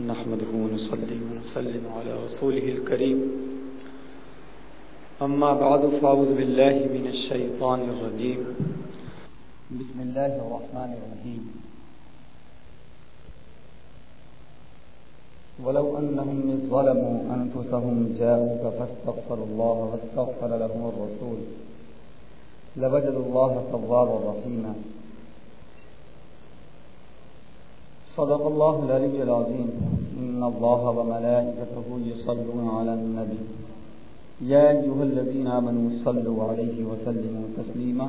نحمده ونصلي ونسلم على رسوله الكريم. أما بعد، فأعوذ بالله من الشيطان الرجيم. بسم الله الرحمن الرحيم. ولو أنهم ظلموا أنفسهم جاءوك فاستغفروا الله واستغفر لهم الرسول، لوجدوا الله توابا رحيما. صدق الله العلي العظيم إن الله وملائكته يصلون على النبي يا أيها الذين آمنوا صلوا عليه وسلموا تسليما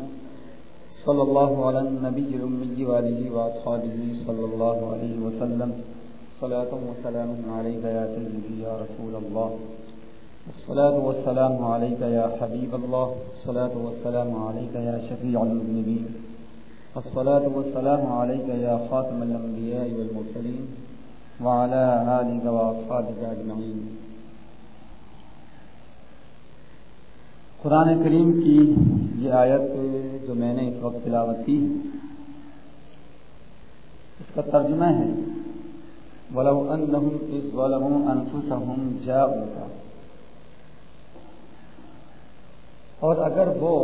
صلى الله على النبي الأمي وآله وأصحابه صلى الله عليه وسلم صلاة وسلام عليك يا سيدي يا رسول الله الصلاة والسلام عليك يا حبيب الله الصلاة والسلام عليك يا شفيع المذنبين الصلاة والسلام عليك يا خاتم الأنبياء والمرسلين وعلى آلك وأصحابك أجمعين. قرآن کریم کی یہ آیت جو میں نے اس وقت تلاوت کی اس کا ترجمہ ہے، ولو انہم اس ظلموا انفسہم جاؤکا اور اگر وہ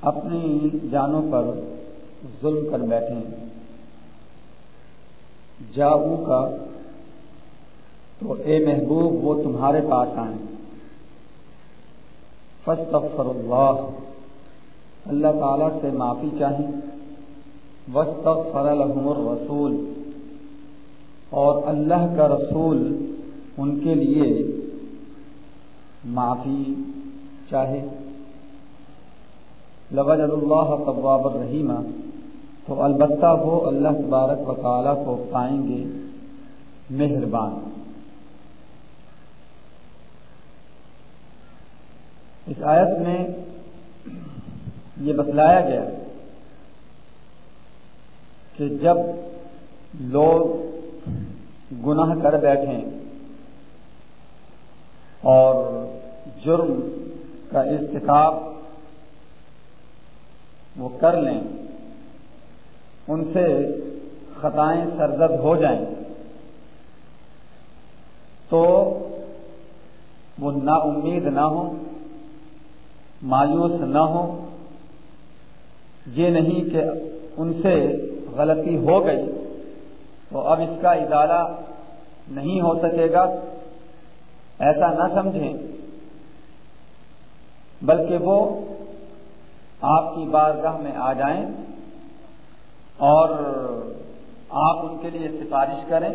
اپنی جانوں پر ظلم کر بیٹھیں۔ جاؤ کا تو اے محبوب وہ تمہارے پاس آئیں۔ فستغفر اللہ۔ اللہ تعالیٰ سے معافی چاہیں۔ وسطر لحم الرسول۔ اور اللہ کا رسول ان کے لیے معافی چاہے۔ لوج اللہ طباب الرحیمہ تو البتہ وہ اللہ تبارک و تعالیٰ کو پائیں گے۔ مہربان۔ اس آیت میں یہ بتلایا گیا کہ جب لوگ گناہ کر بیٹھیں اور جرم کا ارتکاب وہ کر لیں، ان سے خطائیں سرزد ہو جائیں۔ تو وہ نا امید نہ ہو مایوس نہ ہو یہ نہیں کہ ان سے غلطی ہو گئی تو اب اس کا ادارہ نہیں ہو سکے گا۔ ایسا نہ سمجھیں، بلکہ وہ آپ کی بارگاہ میں آ جائیں اور آپ ان کے لیے سفارش کریں،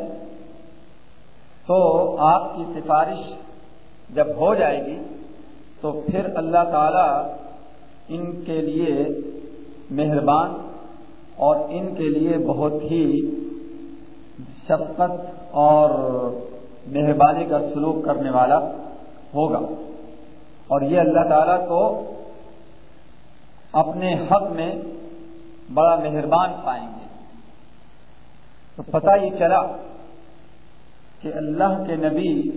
تو آپ کی سفارش جب ہو جائے گی، تو پھر اللہ تعالی ان کے لیے مہربان اور ان کے لیے بہت ہی شفقت اور مہربانی کا سلوک کرنے والا ہوگا۔ اور یہ اللہ تعالیٰ کو اپنے حق میں بڑا مہربان پائیں گے۔ تو پتہ یہ چلا کہ اللہ کے نبی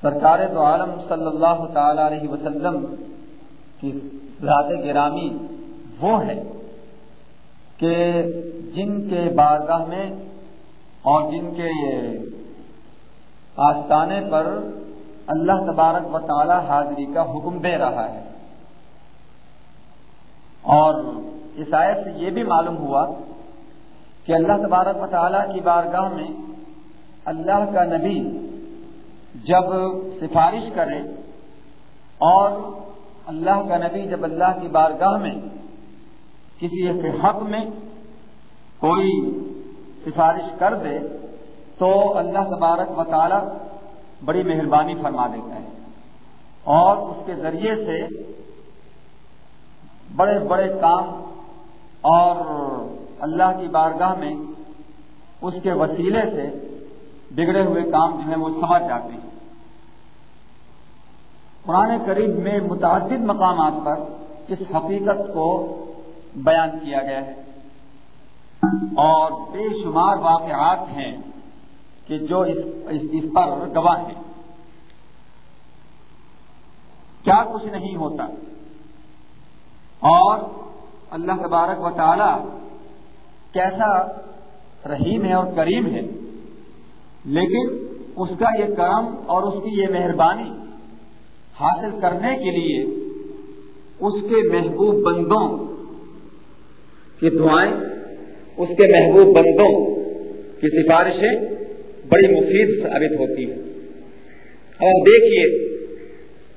سرکار تو عالم صلی اللہ تعالی علیہ وسلم کی ذات گرامی وہ ہے کہ جن کے بارگاہ میں اور جن کے آستانے پر اللہ تبارک و تعالی حاضری کا حکم دے رہا ہے۔ اور اس آیت سے یہ بھی معلوم ہوا کہ اللہ تبارک و تعالیٰ کی بارگاہ میں اللہ کا نبی جب سفارش کرے اور اللہ کا نبی جب اللہ کی بارگاہ میں کسی کے حق میں کوئی سفارش کر دے تو اللہ تبارک و بڑی مہربانی فرما دیتا ہے اور اس کے ذریعے سے بڑے بڑے کام اور اللہ کی بارگاہ میں اس کے وسیلے سے بگڑے ہوئے کام جو ہیں وہ سمجھ جاتے ہیں۔ قرآن قریب میں متعدد مقامات پر اس حقیقت کو بیان کیا گیا ہے۔ اور بے شمار واقعات ہیں کہ جو اس, اس پر گواہ ہیں۔ کیا کچھ نہیں ہوتا؟ اور اللہ تبارک و تعالی کیسا رحیم ہے اور کریم ہے۔ لیکن اس کا یہ کرم اور اس کی یہ مہربانی حاصل کرنے کے لیے اس کے محبوب بندوں کی دعائیں، اس کے محبوب بندوں کی سفارشیں بڑی مفید ثابت ہوتی ہیں۔ اور دیکھیے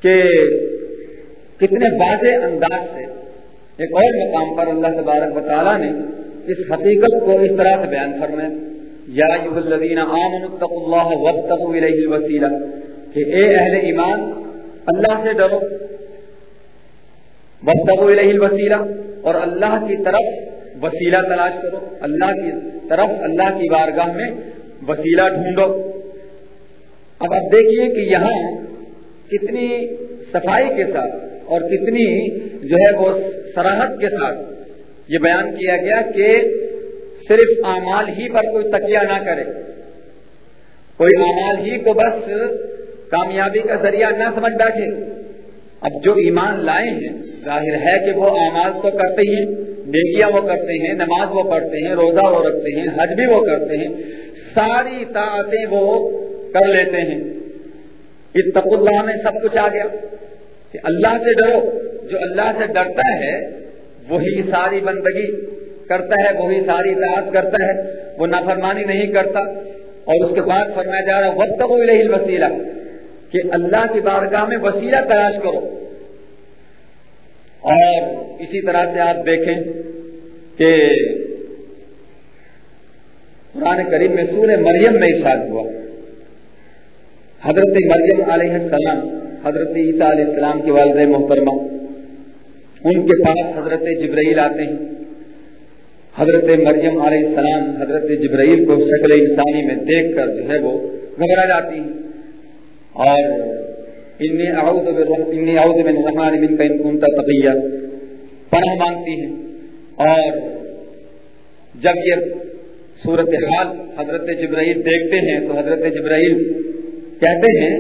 کہ کتنے واضح انداز سے ایک اور مقام پر اللہ تبارک تعالیٰ نے اس حقیقت کو اس طرح سے بیان فرمائے یا اتقوا اللہ وابتغوا الیہ الوسیلہ کہ اے اہل ایمان، اللہ سے ڈرو، وابتغوا الیہ الوسیلہ، اور اللہ کی طرف وسیلہ تلاش کرو، اللہ کی طرف، اللہ کی بارگاہ میں وسیلہ ڈھونڈو۔ اب آپ دیکھیے کہ یہاں کتنی صفائی کے ساتھ اور کتنی جو ہے وہ سراہد کے ساتھ یہ بیان کیا گیا کہ صرف اعمال ہی پر کوئی تکیہ نہ کرے۔ کوئی اعمال ہی کو بس کامیابی کا ذریعہ نہ سمجھ بیٹھے۔ اب جو ایمان لائے ہیں، ظاہر ہے کہ وہ اعمال تو کرتے ہی نیکیاں وہ کرتے ہیں، نماز وہ پڑھتے ہیں، روزہ وہ رکھتے ہیں، حج بھی وہ کرتے ہیں، ساری طاقتیں وہ کر لیتے ہیں۔ اتق اللہ میں سب کچھ آ گیا۔ کہ اللہ سے ڈرو۔ جو اللہ سے ڈرتا ہے، وہی ساری بندگی کرتا ہے، وہی ساری اطاعت کرتا ہے، وہ نافرمانی نہیں کرتا۔ اور اس کے بعد فرمایا جا رہا وقت کو الہی وسیلہ کہ اللہ کی بارگاہ میں وسیلہ تلاش کرو۔ اور اسی طرح سے آپ دیکھیں کہ قرآن کریم میں سور مریم میں ارشاد ہوا۔ حضرت مریم علیہ السلام، حضرت عیسیٰ علیہ السلام کے والد محترمہ۔ ان کے پاس حضرت جبرائیل آتے ہیں۔ حضرت مریم علیہ السلام حضرت جبرائیل کو شکل انسانی میں دیکھ کر جو ہے وہ گھبرا جاتی ہیں۔ اور انی اعوذ انی اعوذ من الرحمن من کا تقیہ۔ پناہ مانگتی ہیں۔ اور جب یہ صورت حال حضرت جبرائیل دیکھتے ہیں تو حضرت جبرائیل کہتے ہیں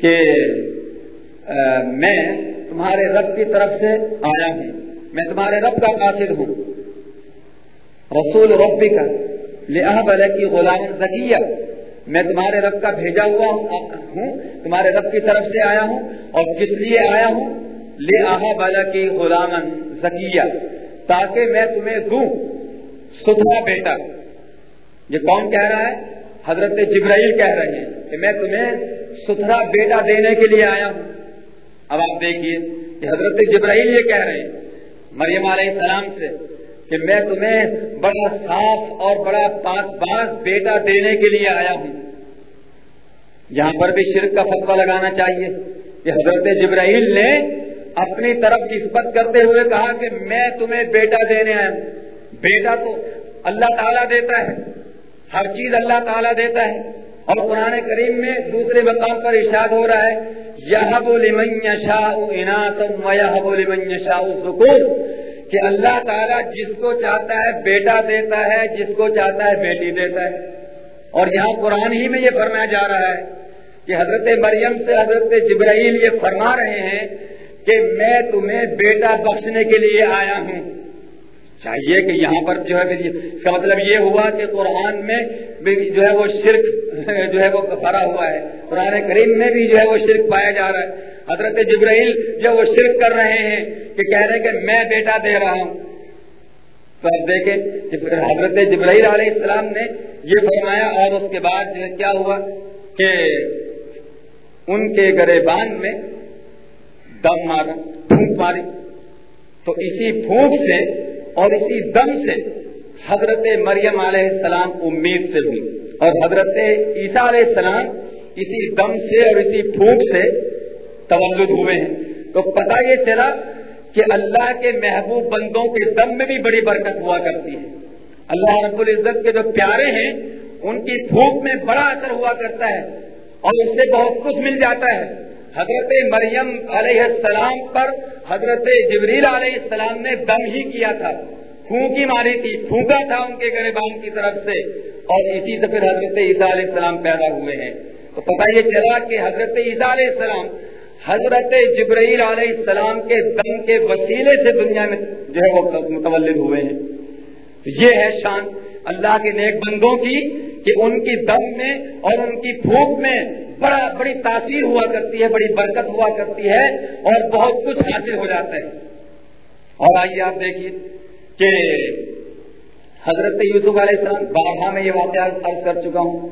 کہ میں تمہارے رب کی طرف سے آیا ہوں۔ میں تمہارے رب کا قاصد ہوں۔ رسول ربی کا لہب کی غلام ذکیہ میں تمہارے رب کا بھیجا ہوا ہوں، تمہارے رب کی طرف سے آیا ہوں اور کس لیے آیا ہوں؟ لے آہا بالا کی غلام ذکیہ تاکہ میں تمہیں دوں۔ ستھرا بیٹا۔ یہ کون کہہ رہا ہے؟ حضرت جبرائیل کہہ رہے ہیں کہ میں تمہیں ستھرا بیٹا دینے کے لیے آیا ہوں۔ اب آپ دیکھیے کہ حضرت جبرائیل یہ کہہ رہے ہیں، مریم علیہ السلام سے کہ میں تمہیں بڑا صاف اور بڑا پاک باز بیٹا دینے کے لیے آیا ہوں۔ یہاں پر بھی شرک کا فتوا لگانا چاہیے کہ حضرت جبرائیل نے اپنی طرف نسبت کرتے ہوئے کہا کہ میں تمہیں بیٹا دینے آیا ہوں۔ بیٹا تو اللہ تعالیٰ دیتا ہے، ہر چیز اللہ تعالیٰ دیتا ہے۔ اور قرآن کریم میں دوسرے مقام پر ارشاد ہو رہا ہے یہ لمن لمن شاہ سکون کہ اللہ تعالیٰ جس کو چاہتا ہے بیٹا دیتا ہے، جس کو چاہتا ہے بیٹی دیتا ہے۔ اور یہاں قرآن ہی میں یہ فرمایا جا رہا ہے کہ حضرت مریم سے حضرت جبرائیل یہ فرما رہے ہیں کہ میں تمہیں بیٹا بخشنے کے لیے آیا ہوں۔ چاہیے کہ یہاں پر جو ہے اس کا مطلب یہ ہوا کہ قرآن میں جو ہے وہ شرک جو ہے وہ بھرا ہوا ہے۔ قرآن کریم میں بھی جو ہے وہ شرک پایا جا رہا ہے۔ حضرت جبرائیل جو وہ شرک کر رہے ہیں کہ کہہ رہے ہیں کہ میں بیٹا دے رہا ہوں۔ تو اب دیکھیں حضرت جبرائیل علیہ السلام نے یہ فرمایا اور اس کے بعد جو ہے کیا ہوا کہ ان کے گریبان میں دم مارا پھونک ماری۔ تو اسی پھونک سے اور اسی دم سے حضرت مریم علیہ السلام امید سے ہوئی اور حضرت عیسیٰ علیہ السلام اسی دم سے اور اسی پھوٹ سے تولد ہوئے ہیں۔ تو پتہ یہ چلا کہ اللہ کے محبوب بندوں کے دم میں بھی بڑی برکت ہوا کرتی ہے۔ اللہ رب العزت کے جو پیارے ہیں، ان کی پھوک میں بڑا اثر ہوا کرتا ہے اور اس سے بہت کچھ مل جاتا ہے۔ حضرت مریم علیہ السلام پر حضرت جبریل علیہ السلام نے دم ہی کیا تھا۔ پھونکی ماری تھی، پھونکا تھا ان کے گریبان کی طرف سے۔ اور اسی سے پھر حضرت عیسیٰ علیہ السلام پیدا ہوئے ہیں۔ تو پتا یہ چلا کہ حضرت عیسیٰ علیہ السلام حضرت جبرائیل علیہ السلام کے دم کے وسیلے سے دنیا میں جو ہے وہ متولد ہوئے ہیں۔ یہ ہے شان اللہ کے نیک بندوں کی کہ ان کی دم میں اور ان کی پھوک میں بڑا بڑی تاثیر ہوا کرتی ہے، بڑی برکت ہوا کرتی ہے اور بہت کچھ حاصل ہو جاتا ہے۔ اور آئیے آپ دیکھیے کہ حضرت یوسف علیہ السلام بارہ میں یہ واقعہ عرض کر چکا ہوں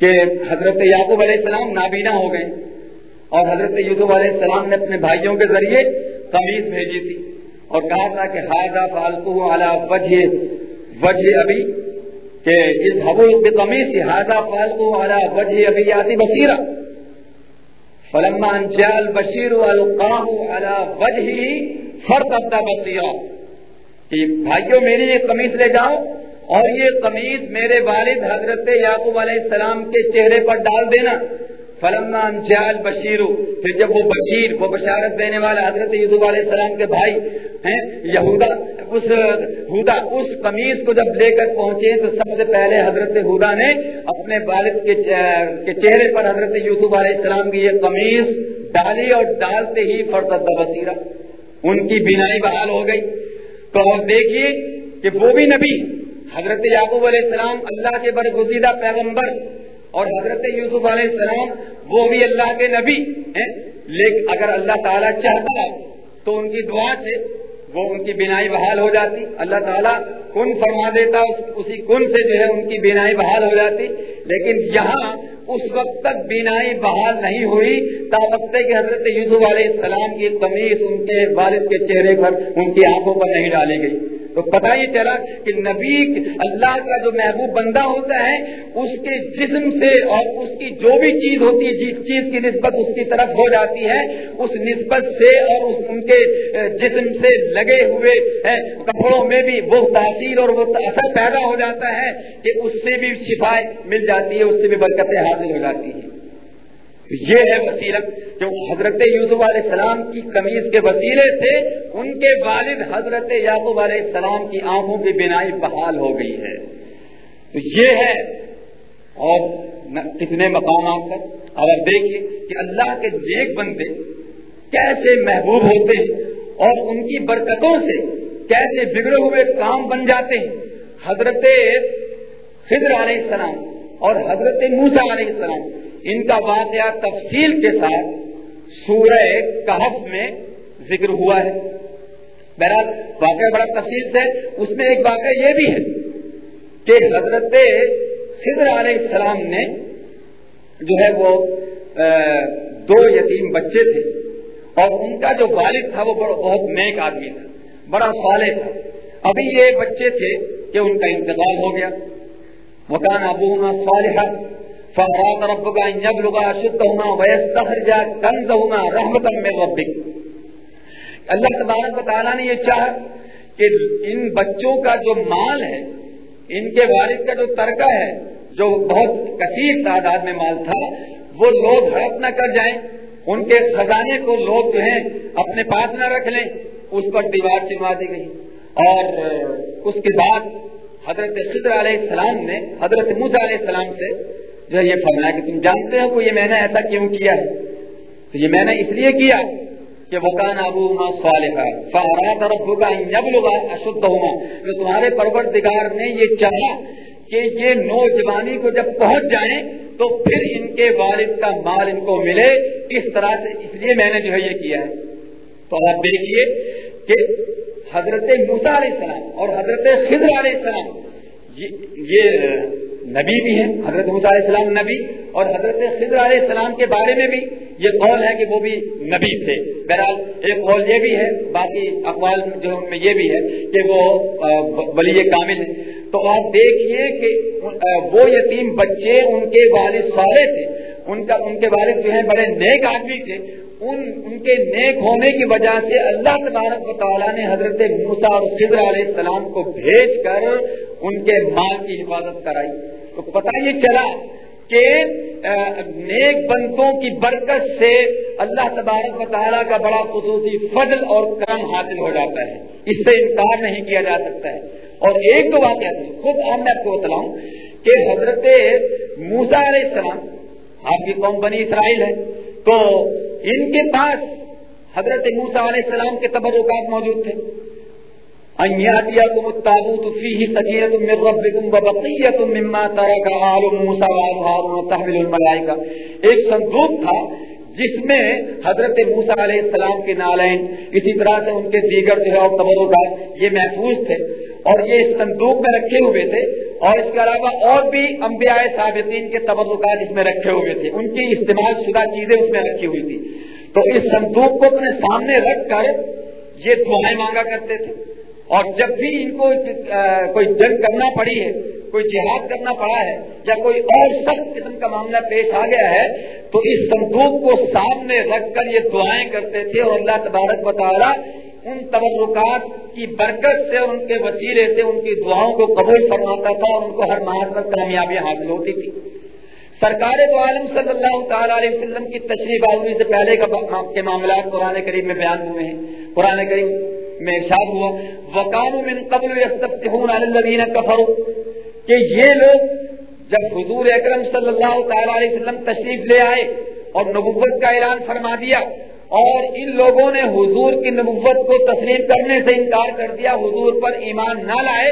کہ حضرت یعقوب علیہ السلام نابینا ہو گئے اور حضرت یوسف علیہ السلام نے اپنے بھائیوں کے ذریعے قمیض بھیجی تھی اور کہا تھا کہ ہاضا فالکو اعلیٰ وجہ وجہ ابھی کہ اس حبول کی سے ہاضا فالکو اعلیٰ وجہ ابھی آتی بصیرہ۔ فلمان جال بشیر القام اعلیٰ وجہ فرق بصیرہ۔ کہ بھائیوں میری یہ قمیض لے جاؤ اور یہ قمیض میرے والد حضرت یعقوب علیہ السلام کے چہرے پر ڈال دینا۔ فلمان جال بشیر پھر جب وہ بشیر، وہ بشارت دینے والا حضرت یوسف علیہ السلام کے بھائی ہیں، یہودا اس ہدا اس قمیض کو جب لے کر پہنچے تو سب سے پہلے حضرت ہدا نے اپنے والد کے چہرے پر حضرت یوسف علیہ السلام کی یہ قمیض ڈالی اور ڈالتے ہی فرد بصیرہ ان کی بینائی بحال ہو گئی۔ تو آپ دیکھیے کہ وہ بھی نبی، حضرت یعقوب علیہ السلام اللہ کے برگزیدہ پیغمبر اور حضرت یوسف علیہ السلام وہ بھی اللہ کے نبی ہیں۔ لیکن اگر اللہ تعالیٰ چاہتا تو ان کی دعا سے وہ ان کی بینائی بحال ہو جاتی۔ اللہ تعالیٰ کن فرما دیتا اسی کن سے جو ہے ان کی بینائی بحال ہو جاتی۔ لیکن یہاں اس وقت تک بینائی بحال نہیں ہوئی۔ تا وقت کہ حضرت یوسف علیہ السلام کی تمیز ان کے والد کے چہرے پر ان کی آنکھوں پر نہیں ڈالی گئی۔ تو پتا یہ چلا کہ نبی اللہ کا جو محبوب بندہ ہوتا ہے، اس کے جسم سے اور اس کی جو بھی چیز ہوتی ہے، جس چیز کی نسبت اس کی طرف ہو جاتی ہے، اس نسبت سے اور اس ان کے جسم سے لگے ہوئے کپڑوں میں بھی وہ تاثیر اور وہ اثر پیدا ہو جاتا ہے کہ اس سے بھی شفا مل جاتی ہے، اس سے بھی برکتیں حاصل ہو جاتی ہیں۔ یہ ہے وسیلت جو حضرت یوسف علیہ السلام کی قمیض کے وسیلے سے ان کے والد حضرت یعقوب علیہ السلام کی آنکھوں کی بینائی بحال ہو گئی ہے۔ تو یہ ہے اور کتنے مقامات پر؟ اور دیکھیے کہ اللہ کے نیک بندے کیسے محبوب ہوتے ہیں اور ان کی برکتوں سے کیسے بگڑے ہوئے کام بن جاتے ہیں۔ حضرت خضر علیہ السلام اور حضرت موسا علیہ السلام ان کا واقعہ تفصیل کے ساتھ سورہ کہف میں ذکر ہوا ہے۔ بہرحال واقعہ بڑا تفصیل سے، اس میں ایک واقعہ یہ بھی ہے کہ حضرت خضر علیہ السلام نے جو ہے وہ دو یتیم بچے تھے اور ان کا جو والد تھا وہ بہت نیک آدمی تھا، بڑا صالح تھا۔ ابھی یہ بچے تھے کہ ان کا انتقال ہو گیا۔ مکان ابو صالحہ فاراد رب کا یبلغ اشدهما ويستخرج كنزهما رحمتا من ربك. اللہ تبارک و تعالیٰ نے یہ چاہا کہ ان بچوں کا جو مال ہے، ان کے والد کا جو ترکہ ہے، جو بہت کثیر تعداد میں مال تھا، وہ لوگ ہڑپ نہ کر جائیں، ان کے خزانے کو لوگ جو ہیں اپنے پاس نہ رکھ لیں، اس پر دیوار چنوا دی گئی۔ اور اس کے بعد حضرت خضر علیہ السلام نے، حضرت موسیٰ علیہ السلام سے یہ فرمایا کہ تم جانتے ہو کہ یہ میں نے ایسا کیوں کیا ہے؟ تو یہ میں نے اس لیے کیا کہ وکان ابو صالحہ فہرات ربو کا جب لوگ جو تمہارے پرور دگار نے یہ چاہا کہ یہ نوجوانی کو جب پہنچ جائیں تو پھر ان کے والد کا مال ان کو ملے۔ اس طرح سے اس لیے میں نے جو ہے یہ کیا ہے۔ تو آپ دیکھیے کہ حضرت موسا علیہ السلام اور حضرت خضر علیہ السلام یہ نبی بھی ہیں، حضرت علیہ السلام نبی اور حضرت خضر علیہ السلام کے بارے میں بھی یہ قول ہے کہ وہ بھی نبی تھے۔ بہرحال ایک قول یہ بھی ہے، باقی اقوال جو میں یہ بھی ہے کہ وہ ولی کامل ہے تو آپ دیکھیے کہ وہ یتیم بچے ان کے والد سارے تھے۔ ان کا، ان کے والد جو ہیں بڑے نیک آدمی تھے۔ ان ان کے نیک ہونے کی وجہ سے اللہ تبارک و تعالیٰ نے حضرت موسا اور خضر علیہ السلام کو بھیج کر ان کے مال کی حفاظت کرائی۔ تو پتہ یہ چلا کہ نیک بندوں کی برکت سے اللہ تبارک و تعالیٰ کا بڑا خصوصی فضل اور کرم حاصل ہو جاتا ہے۔ اس سے انکار نہیں کیا جا سکتا ہے۔ اور ایک تو واقعہ خود آپ میں آپ کو بتلاؤں کہ حضرت موسا علیہ السلام، آپ کی قوم بنی اسرائیل ہے، تو ان کے پاس حضرت موسا علیہ السلام کے تبرکات موجود تھے۔ ان أن التابوت فيه سكينة من ربكم وبقية مما ترك آل موسى وآل هارون تحمل الملائكة. ایک صندوق تھا جس میں حضرت موسا علیہ السلام کے نالین، اسی طرح سے ان کے دیگر جو ہے اور تبرکات یہ محفوظ تھے۔ اور یہ اس صندوق میں رکھے ہوئے تھے۔ اور اس کے علاوہ اور بھی انبیاء صابطین کے تبرکات اس میں رکھے ہوئے تھے۔ ان کی استعمال شدہ چیزیں اس میں رکھی ہوئی تھی۔ تو اس صندوق کو اپنے سامنے رکھ کر یہ دعائیں مانگا کرتے تھے۔ اور جب بھی ان کو کوئی جنگ کرنا پڑی ہے، کوئی جہاد کرنا پڑا ہے، یا کوئی اور سخت قسم کا معاملہ پیش آ گیا ہے، تو اس صندوق کو سامنے رکھ کر یہ دعائیں کرتے تھے اور اللہ تبارک بتا ان تبرکات کی برکت سے اور ان کے وسیلے سے ان کی دعاؤں کو قبول فرماتا تھا اور ان کو ہر ماہ پر کامیابیاں حاصل ہوتی تھی۔ سرکار تو عالم صلی اللہ تعالی علیہ وسلم کی تشریف آوری سے پہلے کے معاملات قرآن کریم میں بیان ہوئے ہیں۔ قرآن کریم میں ارشاد ہوا وکان من قبل الذین کفروا کہ یہ لوگ جب حضور اکرم صلی اللہ تعالی علیہ وسلم تشریف لے آئے اور نبوت کا اعلان فرما دیا، اور ان لوگوں نے حضور کی نبوت کو تسلیم کرنے سے انکار کر دیا، حضور پر ایمان نہ لائے،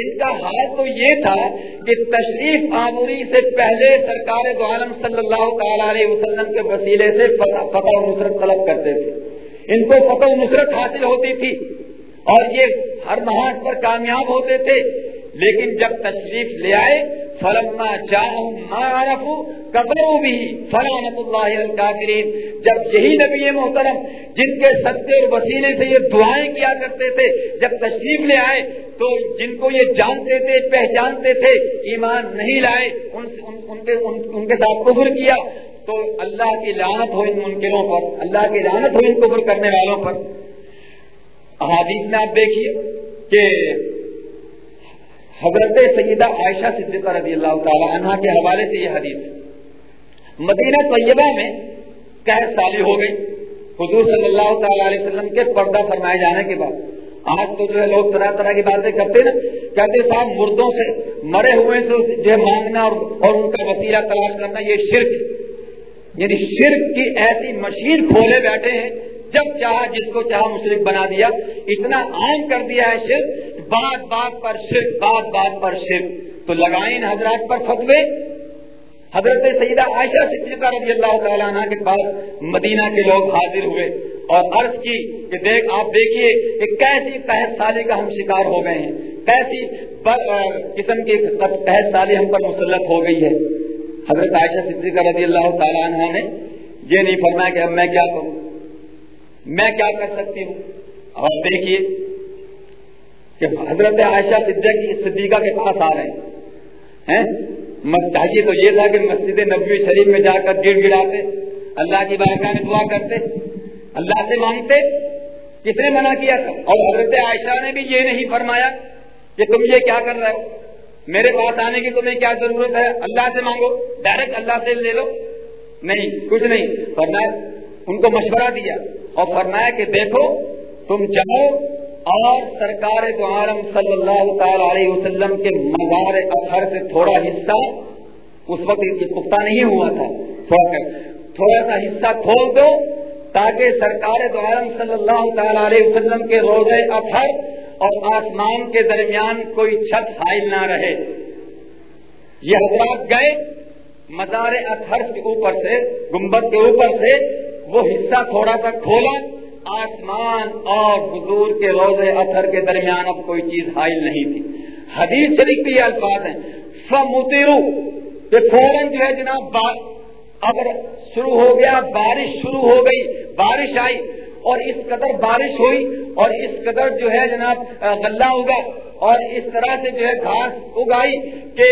ان کا حال تو یہ تھا کہ تشریف آموری سے پہلے سرکار دو عالم صلی اللہ تعالی علیہ وسلم کے وسیلے سے فتح و نصرت طلب کرتے تھے۔ ان کو فتح نصرت حاصل ہوتی تھی اور یہ ہر محاذ پر کامیاب ہوتے تھے۔ لیکن جب تشریف لے آئے فلما معرف قبروں بھی فلانت اللہ الکافرین۔ جب یہی نبی محترم جن کے سچے اور وسیلے سے یہ دعائیں کیا کرتے تھے جب تشریف لے آئے تو جن کو یہ جانتے تھے پہچانتے تھے ایمان نہیں لائے ان, ان, ان, کے, ان, ان کے ساتھ کفر کیا۔ تو اللہ کی لعنت ہو ان منکروں پر، اللہ کی لعنت ہو ان کفر کرنے والوں پر۔ احادیث میں آپ دیکھیے کہ حضرت سیدہ عائشہ صدیقہ رضی اللہ تعالی عنہ کے حوالے سے یہ حدیث مدینہ طیبہ میں قید سالی ہو گئی۔ حضور صلی اللہ تعالی علیہ وسلم کے پردہ فرمائے جانے کے بعد۔ آج تو جو ہے لوگ طرح طرح کی باتیں کرتے نا کہتے صاحب مردوں سے، مرے ہوئے سے جو ہے مانگنا اور ان کا وسیلہ تلاش کرنا یہ شرک یعنی شرک کی ایسی مشین کھولے بیٹھے ہیں، جب چاہا جس کو چاہا مشرق بنا دیا۔ اتنا عام کر دیا ہے شرک، بات بات پر شرک، بات بات پر شرک۔ تو لگائیں حضرات پر فتوے۔ حضرت سیدہ عائشہ صدیقہ رضی اللہ تعالیٰ عنہ کے پاس مدینہ کے لوگ حاضر ہوئے اور عرض کی کہ دیکھ، آپ دیکھیے کہ کیسی قحط سالی کا ہم شکار ہو گئے ہیں۔ کیسی قسم کی قحط سالی ہم پر مسلط ہو گئی ہے۔ حضرت عائشہ صدیقہ رضی اللہ تعالیٰ عنہ نے یہ نہیں فرمایا کہ اب میں کیا کروں؟ میں کیا کر سکتی ہوں؟ اور دیکھیے کہ حضرت عائشہ صدیقہ کے پاس آ رہے ہیں۔ چاہیے تو یہ تھا کہ مسجد نبوی شریف میں جا کر گڑ گڑاتے، اللہ کی بارکاہ میں دعا کرتے، اللہ سے مانگتے، کس نے منع کیا تھا؟ اور حضرت عائشہ نے بھی یہ نہیں فرمایا کہ تم یہ کیا کر رہے ہو؟ میرے پاس آنے کی تمہیں کیا ضرورت ہے؟ اللہ سے مانگو ڈائریکٹ اللہ سے لے لو۔ نہیں، کچھ نہیں۔ فرمایا، ان کو مشورہ دیا اور فرمایا کہ دیکھو، تم جاؤ اور سرکار دو عالم صلی اللہ تعالی علیہ وسلم کے مزار اثر سے تھوڑا حصہ، اس وقت یہ پختہ نہیں ہوا تھا تھوڑا سا حصہ کھول دو تاکہ سرکار دو عالم صلی اللہ تعالی علیہ وسلم کے روزے اثر اور آسمان کے درمیان کوئی چھت حائل نہ رہے۔ یہ حضرات گئے، مزار اثر کے اوپر سے، گنبد کے اوپر سے وہ حصہ تھوڑا سا کھولا۔ آسمان اور حضور کے روز اثر کے درمیان اب کوئی چیز حائل نہیں تھی۔ حدیث شریف کے یہ الفاظ ہیں۔ فمترو کہ فوراً جو ہے جناب اگر شروع ہو گیا، بارش شروع ہو گئی، بارش آئی۔ اور اس قدر بارش ہوئی اور اس قدر جو ہے جناب غلہ ہوگا اور اس طرح سے جو ہے گھاس اگائی کہ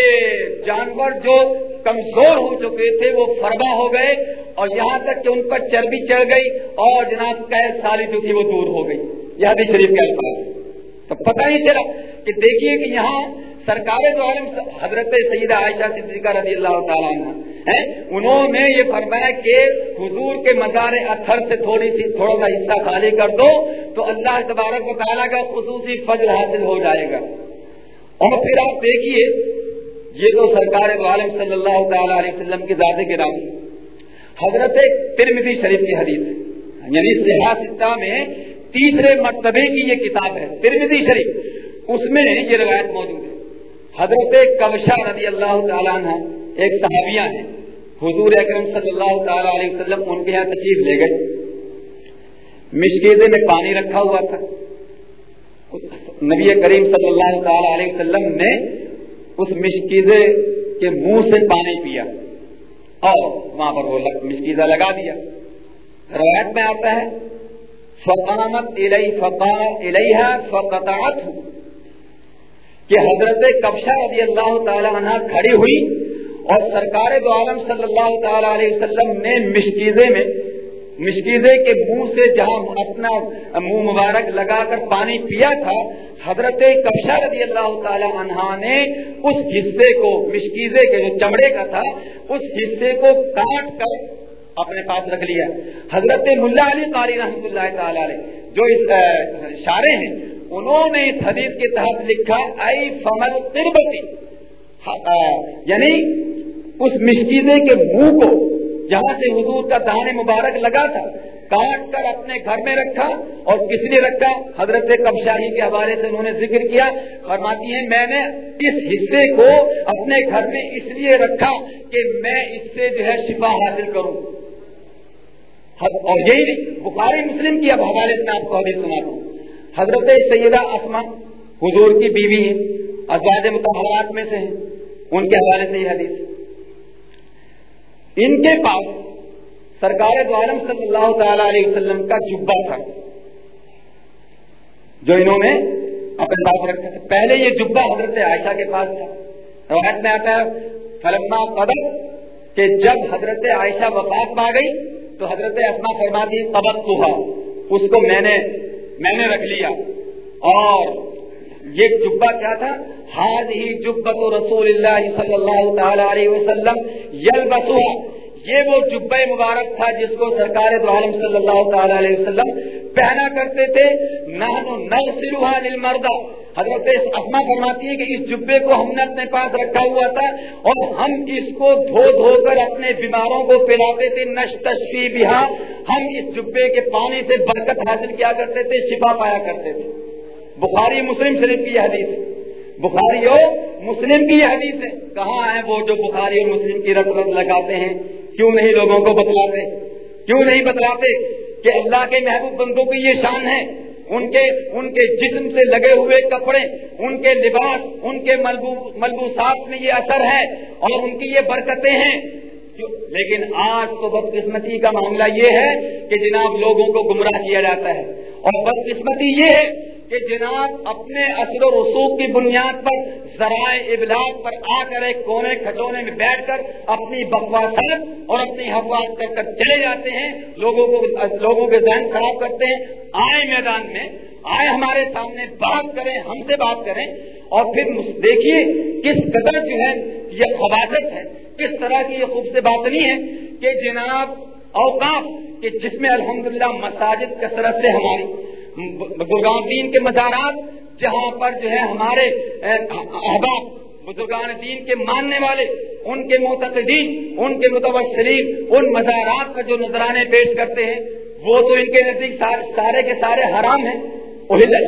جانور جو کمزور ہو چکے تھے وہ فرما ہو گئے اور یہاں تک کہ ان پر چربی چڑھ گئی اور جناب قید سالی جو تھی وہ دور ہو گئی۔ یہ بھی شریف کے الفاظ تو پتہ ہی چلا کہ دیکھیے کہ یہاں سرکار دو عالم حضرت سیدہ عائشہ صدیقہ رضی اللہ تعالیٰ عنہ انہوں نے یہ فرمایا کہ حضور کے مزار اتھر سے تھوڑی سی، تھوڑا سا حصہ خالی کر دو تو اللہ تبارک و تعالیٰ کا خصوصی فضل حاصل ہو جائے گا۔ اور پھر آپ دیکھیے، یہ تو سرکار دو عالم صلی اللہ تعالیٰ علیہ وسلم کی ذات کے نام حضرت ترمذی شریف کی حدیث یعنی سیاست میں تیسرے مرتبے کی یہ کتاب ہے ترمدی شریف۔ اس میں یہ روایت موجود ہے۔ حضرت کبشا رضی اللہ تعالیٰ عنہ ایک صحابیہ ہیں۔ حضور اکرم صلی اللہ تعالی علیہ وسلم ان کے یہاں تشریف لے گئے۔ مشکیزے میں پانی رکھا ہوا تھا۔ نبی کریم صلی اللہ تعالی علیہ وسلم نے اس مشکیزے کے منہ سے پانی پیا اور وہاں پر وہ مشکیزہ لگا دیا۔ روایت میں آتا ہے، فقامت الحا فقطعت کہ حضرت کبشا رضی اللہ تعالی عنہ کھڑی ہوئی اور سرکار دو عالم صلی اللہ تعالی علیہ وسلم نے مشکیزے میں، مشکیزے کے منہ سے جہاں اپنا منہ مبارک لگا کر پانی پیا تھا، حضرت کبشا رضی اللہ تعالی عنہ نے اس حصے کو، مشکیزے کے جو چمڑے کا تھا، اس حصے کو کاٹ کر اپنے پاس رکھ لیا۔ حضرت ملا علی قاری رحمۃ اللہ تعالی علیہ، جو اس شارے ہیں انہوں نے اس حدیث کے تحت لکھا ائی فمل تربتی یعنی اس مشکیزے کے منہ کو جہاں سے حضور کا دہانے مبارک لگا تھا، کاٹ کر اپنے گھر میں رکھا اور کس نے رکھا؟ حضرت کبشاہی کے حوالے سے انہوں نے ذکر کیا، فرماتی ہیں، میں نے اس حصے کو اپنے گھر میں اس لیے رکھا کہ میں اس سے جو ہے شفا حاصل کروں. اور یہی نہیں، بخاری مسلم کی اب حوالے سے آپ کو ابھی سناتا ہوں۔ حضرت سیدہ اسما حضور کی بیوی ہے ازواج متحرات میں سے ہیں۔ ان کے حوالے سے یہ حدیث۔ ان کے پاس سرکار دو عالم صلی اللہ تعالی علیہ وسلم کا جبا تھا۔ جو انہوں نے اپنے پاس رکھا تھا۔ پہلے یہ جبا حضرت عائشہ کے پاس تھا۔ روایت میں آتا ہے، فلما قدم کہ جب حضرت عائشہ وفات پا گئی تو حضرت اسما فرماتی قبط تو اس کو میں نے میں نے رکھ لیا۔ اور یہ جبا کیا تھا؟ ہاد ہی جبت رسول اللہ صلی اللہ تعالی علیہ وسلم یل یہ وہ جب مبارک تھا جس کو سرکار دو عالم صلی اللہ تعالی علیہ وسلم پہنا کرتے تھے۔ نہ حضرت اسما فرماتی ہے کہ اس جبے کو ہم نے اپنے پاس رکھا ہوا تھا اور ہم اس کو دھو دھو کر اپنے بیماروں کو پلاتے تھے نش تشفی بہا۔ ہم اس جبے کے پانی سے برکت حاصل کیا کرتے تھے، شفا پایا کرتے تھے۔ بخاری مسلم شریف کی حدیث بخاری اور مسلم کی حدیث ہے۔ کہاں ہے وہ جو بخاری اور مسلم کی رت رت لگاتے ہیں؟ کیوں نہیں لوگوں کو بتلاتے؟ کیوں نہیں بتلاتے کہ اللہ کے محبوب بندوں کی یہ شان ہے؟ ان کے ان کے جسم سے لگے ہوئے کپڑے، ان کے لباس، ان کے ملبوسات میں یہ اثر ہے اور ان کی یہ برکتیں ہیں۔ لیکن آج تو بدقسمتی کا معاملہ یہ ہے کہ جناب لوگوں کو گمراہ کیا جاتا ہے۔ اور بدقسمتی یہ ہے کہ جناب اپنے اثر و رسوخ کی بنیاد پر، ذرائع ابلاغ پر آ کر ایک کونے کھٹونے میں بیٹھ کر اپنی بکواسات اور اپنی حفاظت کر کر چلے جاتے ہیں۔ لوگوں کو لوگوں کے ذہن خراب کرتے ہیں۔ آئے میدان میں، آئے ہمارے سامنے، بات کریں، ہم سے بات کریں، اور پھر دیکھیے کس قدر جو ہے یہ خباست ہے، کس طرح کی یہ خوب سے بات نہیں ہے کہ جناب اوقاف، کہ جس میں الحمدللہ مساجد کثرت سے ہماری بزرگان دین کے مزارات، جہاں پر جو ہے ہمارے احباب، بزرگان دین کے ماننے والے، ان کے معتقدین، ان کے متوسرین ان مزارات پر جو نذرانے پیش کرتے ہیں وہ تو ان کے نزدیک سارے کے سارے حرام ہیں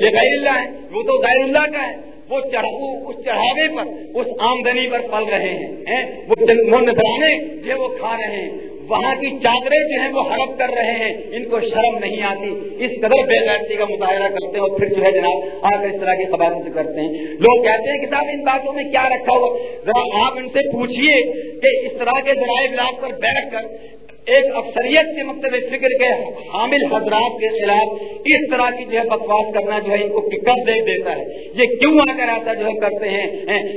غیر اللہ ہے وہ تو غیر اللہ کا ہے۔ وہ اس چڑھاوے پر، اس آمدنی پر پل رہے ہیں وہ نذرانے جو وہ کھا رہے ہیں۔ وہاں کی چادریں جو ہیں وہ ہڑپ کر رہے ہیں، ان کو شرم نہیں آتی۔ اس قدر بے غیرتی کا مظاہرہ کرتے ہیں اور پھر جو ہے جناب آ کر اس طرح کی خبریں کرتے ہیں۔ لوگ کہتے ہیں کتاب ان باتوں میں کیا رکھا ہوا؟ ذرا آپ ان سے پوچھیے کہ اس طرح کے ذرائع بلاک پر بیٹھ کر ایک اکثریت کے مکتب فکر کے حامل حضرات کے خلاف اس طرح کی جو ہے بکواس کرنا جو ہے ان کو کب دے دیتا ہے۔ یہ کیوں آ کر ایسا جو ہے کرتے ہیں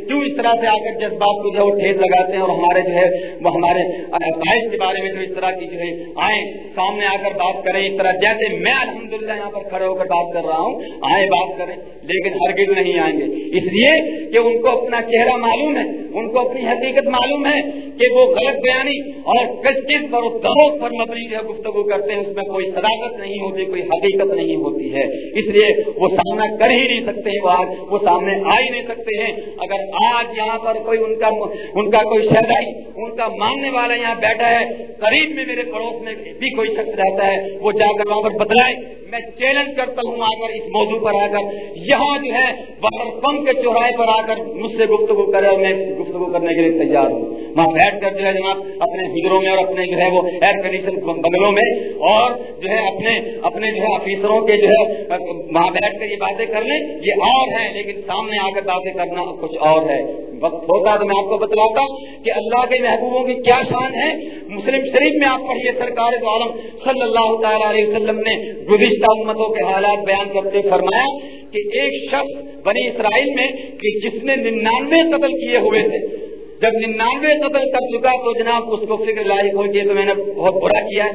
کیوں اس طرح سے آ کر جذبات کو جو ہے وہ ٹھیک لگاتے ہیں اور ہمارے جو ہے وہ ہمارے عقائد کے بارے میں جو اس طرح کی جو ہے آئیں، سامنے آ کر بات کریں، اس طرح جیسے میں الحمدللہ یہاں پر کھڑے ہو کر بات کر رہا ہوں، آئیں بات کریں، لیکن ہرگز نہیں آئیں گے۔ اس لیے کہ ان کو اپنا چہرہ معلوم ہے، ان کو اپنی حقیقت معلوم ہے کہ وہ غلط بیانی اور کس کس پر دموک پر مبنی جو گفتگو کرتے ہیں، اس میں کوئی صداقت نہیں ہوتی، کوئی حقیقت نہیں ہوتی ہے۔ اس لیے وہ سامنا کر ہی نہیں سکتے ہیں، وہ آج وہ سامنے آ ہی نہیں سکتے ہیں۔ اگر آج یہاں پر کوئی ان کا ان کا کوئی شہدائی، ان کا ماننے والا یہاں بیٹھا ہے، قریب میں میرے پڑوس میں بھی کوئی شخص رہتا ہے، وہ جا کر وہاں پر بتلائے میں چیلنج کرتا ہوں آ کر اس موضوع پر آ کر یہاں جو ہے واٹر پمپ کے چوراہے پر آ کر مجھ سے گفتگو کرے اور میں گفتگو کرنے کے لیے تیار ہوں۔ وہاں بیٹھ کر جو ہے جناب، اپنے ہجروں میں اور اپنے جو ہے وہ ایئر کنڈیشن بنگلوں میں اور جو ہے اپنے اپنے جو ہے آفیسروں کے جو ہے، وہاں بیٹھ کر یہ باتیں کر لیں۔ یہ اور ہے، لیکن سامنے آ کر باتیں کرنا کچھ اور ہے۔ وقت ہوتا تو میں آپ کو بتلاتا کہ اللہ کے محبوبوں کی کیا شان ہے۔ مسلم شریف میں آپ پڑھیے سرکار عالم صلی اللہ تعالی علیہ وسلم نے گزشتہ امتوں کے حالات بیان کرتے فرمایا کہ ایک شخص بنی اسرائیل میں کہ جس نے ننانوے قتل کیے ہوئے تھے۔ جب ننانوے قتل کر چکا تو جناب اس کو فکر لاحق ہو گئی تو میں نے بہت برا کیا ہے۔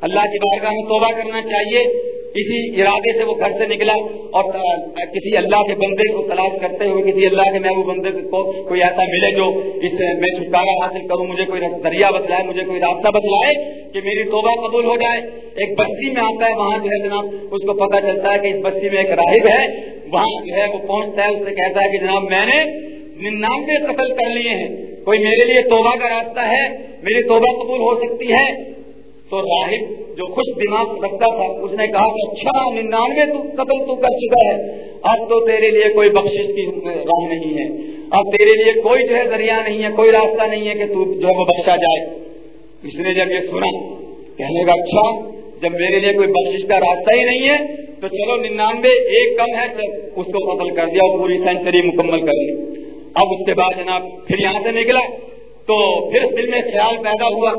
اللہ کی بارگاہ میں توبہ کرنا چاہیے۔ اسی ارادے سے وہ گھر سے نکلا اور کسی اللہ کے بندے کو تلاش کرتے ہوئے کسی اللہ کے محبوب بندے کو کوئی ایسا ملے جو اس میں چھٹکارا حاصل کروں، مجھے کوئی دریا بتلائے، مجھے کوئی راستہ بتلائے کہ میری توبہ قبول ہو جائے۔ ایک بستی میں آتا ہے، وہاں جو ہے جناب، اس کو پتا چلتا ہے کہ اس بستی میں ایک راہب ہے، وہاں جو ہے وہ پہنچتا ہے، اس سے کہتا ہے کہ جناب، میں نے ننانوے قتل کر لیے ہیں۔ کوئی میرے لیے توبہ کا راستہ ہے، میری توبہ قبول ہو سکتی ہے تو راہب جو خوش دماغ رکھتا تھا، اس نے کہا کہ اچھا ننانوے تو قتل تو کر چکا ہے۔ اب تو تیرے لیے کوئی بخش کی راہ نہیں ہے۔ اب تیرے لیے کوئی جو ہے دریا نہیں ہے، کوئی راستہ نہیں ہے کہ تو جو ہے وہ بخشا جائے۔ اس نے جب یہ سنا، کہنے کا اچھا جب میرے لیے کوئی بخش کا راستہ ہی نہیں ہے، تو چلو ننانوے، ایک کم ہے اس کو قتل کر دیا اور پوری سینچری مکمل کر لی۔ اب اس کے بعد جناب پھر یہاں سے نکلا۔ تو پھر دل میں خیال پیدا ہوا۔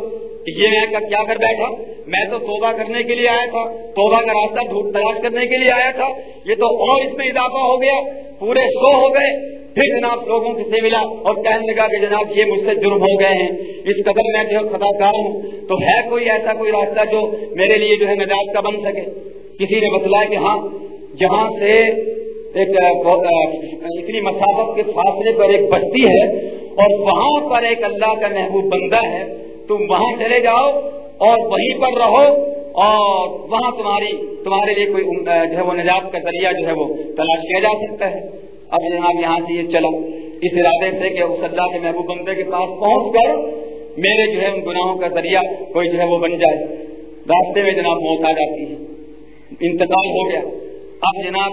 یہ میں کیا کر بیٹھا؟ میں تو توبہ کرنے کے لیے آیا تھا، توبہ کا راستہ تلاش کرنے کے لیے آیا تھا۔ یہ تو اور اس میں اضافہ ہو گیا، پورے سو ہو گئے۔ پھر جناب لوگوں سے ملا اور کہنے لگا کہ جناب یہ مجھ سے جرم ہو گئے ہیں۔ اس قدر میں جو خطا کار ہوں، تو ہے کوئی ایسا کوئی راستہ جو میرے لیے جو ہے نجات کا بن سکے؟ کسی نے بتلایا کہ ہاں جہاں سے ایک اتنی مسافت کے فاصلے پر ایک بستی ہے اور وہاں پر ایک اللہ کا محبوب بندہ ہے تم وہاں چلے جاؤ اور وہیں پر رہو اور وہاں تمہاری تمہارے لیے کوئی جو ہے وہ نجات کا ذریعہ جو ہے وہ تلاش کیا جا سکتا ہے۔ اب جناب یہاں سے یہ چلا اس ارادے سے کہ اس اللہ کے محبوب بندے کے پاس پہنچ کر میرے جو ہے ان گناہوں کا ذریعہ کوئی جو ہے وہ بن جائے۔ راستے میں جناب موت آ جاتی ہے۔ انتقال ہو گیا۔ اب جناب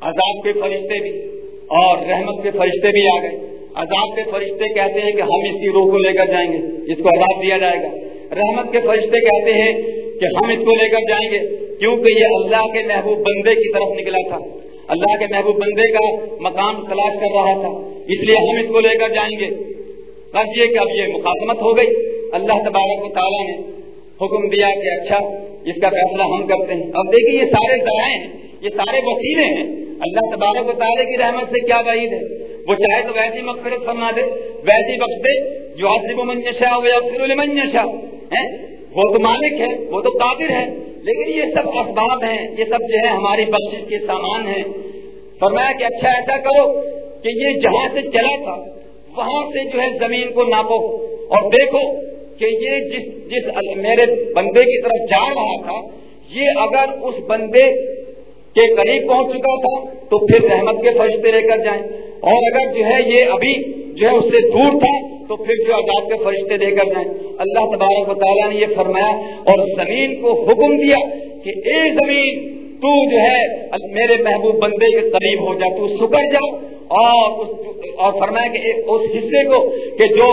عذاب کے فرشتے بھی اور رحمت کے فرشتے بھی آ گئے۔ عذاب کے فرشتے کہتے ہیں کہ ہم اس کی روح کو لے کر جائیں گے اس کو عذاب دیا جائے گا۔ رحمت کے فرشتے کہتے ہیں کہ ہم اس کو لے کر جائیں گے، کیونکہ یہ اللہ کے محبوب بندے کی طرف نکلا تھا۔ اللہ کے محبوب بندے کا مقام تلاش کر رہا تھا، اس لیے ہم اس کو لے کر جائیں گے۔ یہ کہ اب یہ مقاصمت ہو گئی۔ اللہ تبارک و تعالیٰ نے حکم دیا کہ اچھا اس کا فیصلہ ہم کرتے ہیں۔ اب دیکھیے یہ سارے ذرائع ہیں، یہ سارے وسیلے ہیں۔ اللہ تبارک و تعالیٰ کی رحمت سے کیا بعید ہے؟ وہ چاہے تو ویسی مغفرت فرما دے، ویسی بخش دے جو آصف منشا ہو یا پھر منشا وہ تو مالک ہے، وہ تو قابل ہے، لیکن یہ سب اسباب ہیں، یہ سب جو ہے ہماری بخش کے سامان ہیں۔ فرمایا کہ اچھا ایسا کرو کہ یہ جہاں سے چلا تھا، وہاں سے جو ہے زمین کو ناپو اور دیکھو کہ یہ جس جس میرے بندے کی طرف جا رہا تھا، یہ اگر اس بندے کے قریب پہنچ چکا تھا تو پھر رحمت کے فرشتے لے کر جائیں۔ اور اگر جو ہے یہ ابھی جو ہے اس سے دور تھا تو پھر جو آزاد کے فرشتے دے کر جائیں۔ اللہ تبارک و تعالیٰ نے یہ فرمایا اور زمین کو حکم دیا کہ اے زمین، تو جو ہے میرے محبوب بندے کے قریب ہو جا، تو سکڑ جا۔ اور اس اور فرمایا کہ اس حصے کو کہ جو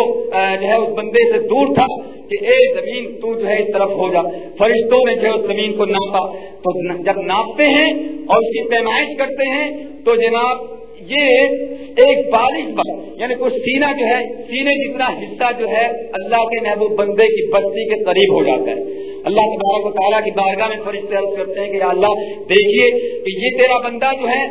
جو ہے اس بندے سے دور تھا کہ اے زمین تو جو ہے اس طرف ہو جا۔ فرشتوں نے جو اس زمین کو ناپا۔ تو جب ناپتے ہیں اور اس کی پیمائش کرتے ہیں، تو جناب یہ ایک بارش پر یعنی کوئی سینہ جو ہے، سینے جتنا حصہ جو ہے اللہ کے محبوب بندے کی بستی کے قریب ہو جاتا ہے۔ اللہ تبارک و تعالیٰ کی بارگاہ میں فرشتے عرض کرتے ہیں کہ یا اللہ، دیکھیے کہ یہ تیرا بندہ جو ہے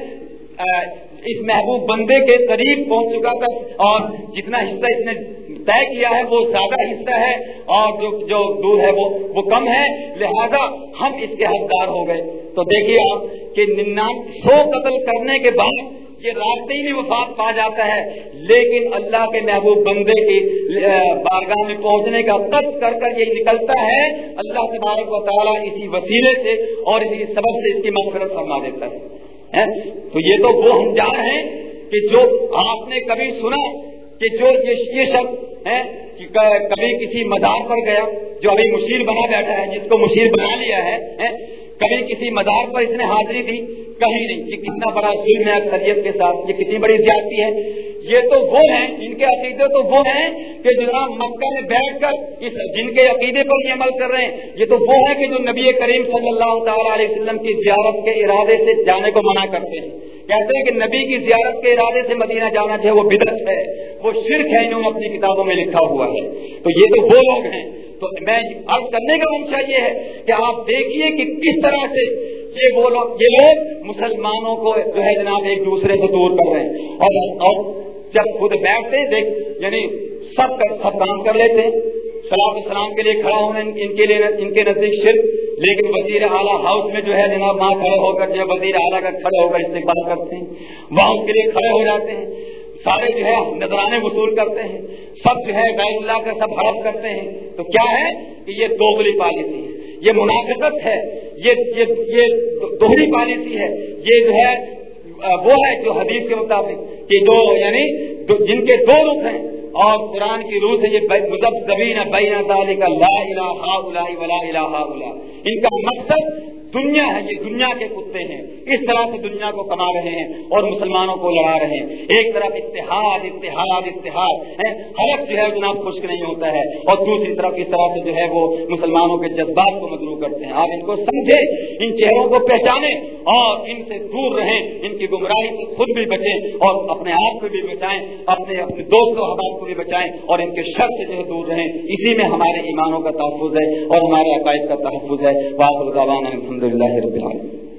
اس محبوب بندے کے قریب پہنچ چکا تھا اور جتنا حصہ اس نے طے کیا ہے، وہ زیادہ حصہ ہے اور جو جو دور ہے وہ وہ کم ہے۔ لہذا ہم اس کے حقدار ہو گئے۔ تو دیکھیے آپ کہ ننان سو قتل کرنے کے بعد یہ راستے میں وفات پا جاتا ہے۔ لیکن اللہ کے محبوب بندے کی بارگاہ میں پہنچنے کا قد کر کر یہ نکلتا ہے۔ اللہ تبارک و تعالیٰ اسی وسیلے سے اور اسی سبب سے اس کی مغفرت فرما دیتا ہے۔ تو یہ تو وہ ہم جان ہیں کہ جو آپ نے کبھی سنا کہ جو یہ شخص کبھی کسی مزار پر گیا جو ابھی مشیر بنا بیٹھا ہے، جس کو مشیر بنا لیا ہے کبھی کسی مزار پر اس نے حاضری دی؟ کہیں نہیں، یہ کتنا بڑا ظلم ہے اکثریت کے ساتھ، یہ کتنی بڑی زیادتی ہے؟ یہ تو وہ ہیں، ان کے عقیدے تو وہ ہیں کہ جناب مکہ میں بیٹھ کر اس جن کے عقیدے پر یہ عمل کر رہے ہیں، یہ تو وہ ہیں کہ جو نبی کریم صلی اللہ تعالی علیہ وسلم کی زیارت کے ارادے سے جانے کو منع کرتے ہیں۔ کہتے ہیں کہ نبی کی زیارت کے ارادے سے مدینہ جانا چاہے وہ بدت ہے۔ وہ شرک ہے، انہوں نے اپنی کتابوں میں لکھا ہوا ہے۔ تو یہ تو وہ لوگ ہیں، تو میں عرض کرنے کا منشا یہ ہے کہ آپ دیکھیے کہ کس طرح سے یہ وہ لوگ، یہ لوگ مسلمانوں کو جو ہے جناب ایک دوسرے سے دور کر رہے ہیں۔ اور اور جب خود بیٹھتے دیکھ یعنی سب کر، سب کام کر لیتے ہیں۔ سلام السلام کے لیے کھڑا ہونا، ان کے لیے، ان کے نزدیک شرک۔ لیکن وزیر اعلیٰ ہاؤس میں جو ہے جناب، وہاں کھڑے ہو کر جو وزیر اعلیٰ کا کھڑے ہو کر استقبال کرتے ہیں۔ وہاں اس کے لیے کھڑے ہو جاتے ہیں۔ سارے جو ہے نذرانے وصول کرتے ہیں، سب جو ہے غیر اللہ کا سب ہڑپ کرتے ہیں۔ تو کیا ہے؟ کہ یہ دوگلی پالیسی ہے۔ یہ منافقت ہے۔ یہ دوہری پالیسی ہے۔ یہ جو ہے، وہ ہے جو حدیث کے مطابق کہ جو یعنی جن کے دو رخ ہیں۔ اور قرآن کی روح سے یہ مذہب زبین بین کا لا الہ الا ولا الہ الا ان کا مقصد دنیا ہے، یہ دنیا کے کتے ہیں۔ اس طرح سے دنیا کو کما رہے ہیں اور مسلمانوں کو لڑا رہے ہیں۔ ایک طرف اتحاد اتحاد اتحاد حلق جو ہے جناب خشک نہیں ہوتا ہے۔ اور دوسری طرف اس طرح سے جو ہے وہ مسلمانوں کے جذبات کو مدرو کرتے ہیں۔ آپ ان کو سمجھے ان چہروں کو پہچانے اور ان سے دور رہیں۔ ان کی گمراہی سے خود بھی بچیں اور اپنے آپ کو بھی بچائیں، اپنے اپنے دوست و حباب کو بھی بچائیں اور ان کے شر سے جو ہے دور رہیں۔ اسی میں ہمارے ایمانوں کا تحفظ ہے اور ہمارے عقائد کا تحفظ ہے۔ الحمد للہ رب العالمین۔